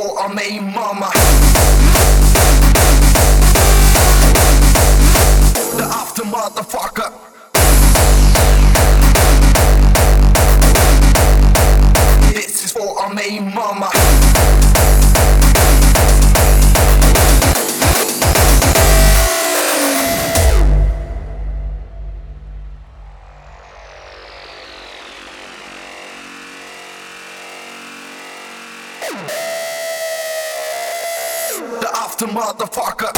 for our main mama. The after motherfucker. This is for our main mama. The after motherfucker.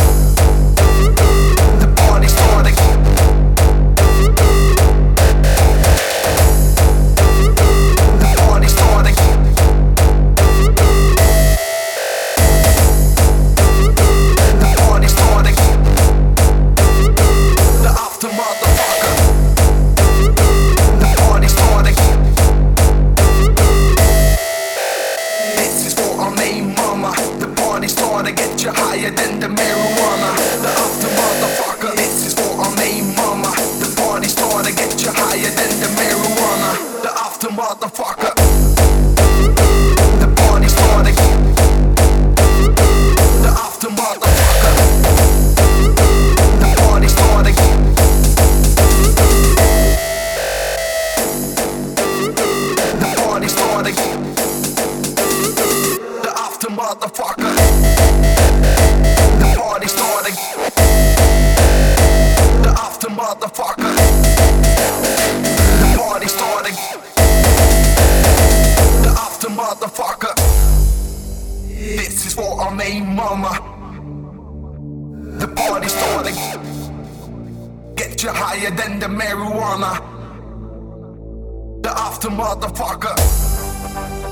The party starting. Motherfucker. The party started. The after motherfucker. The party started. The party started. The after motherfucker. The party starting. The after motherfucker. Motherfucker. This is for our main mama. The party's starting. Get you higher than the marijuana. The after motherfucker.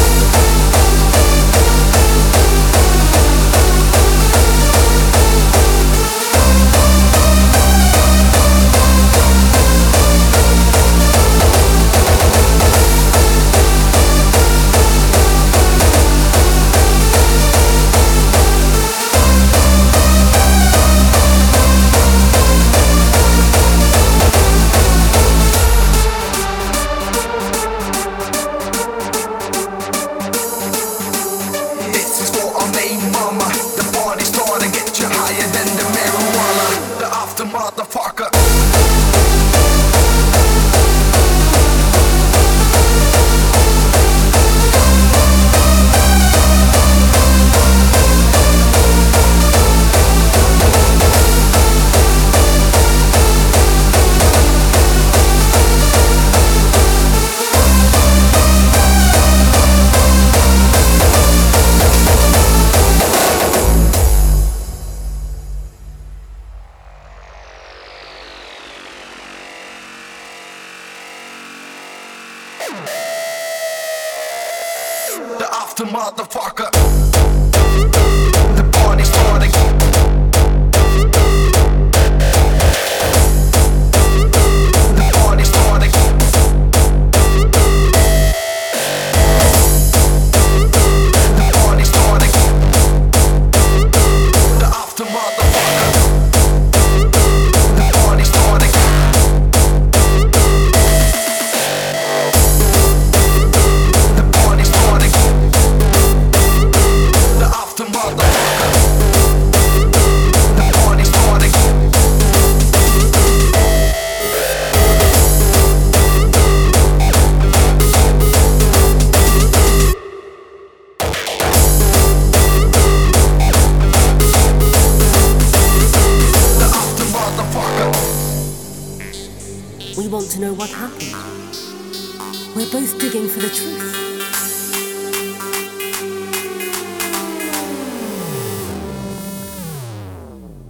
motherfucker. After motherfucker. know what happened. We're both digging for the truth.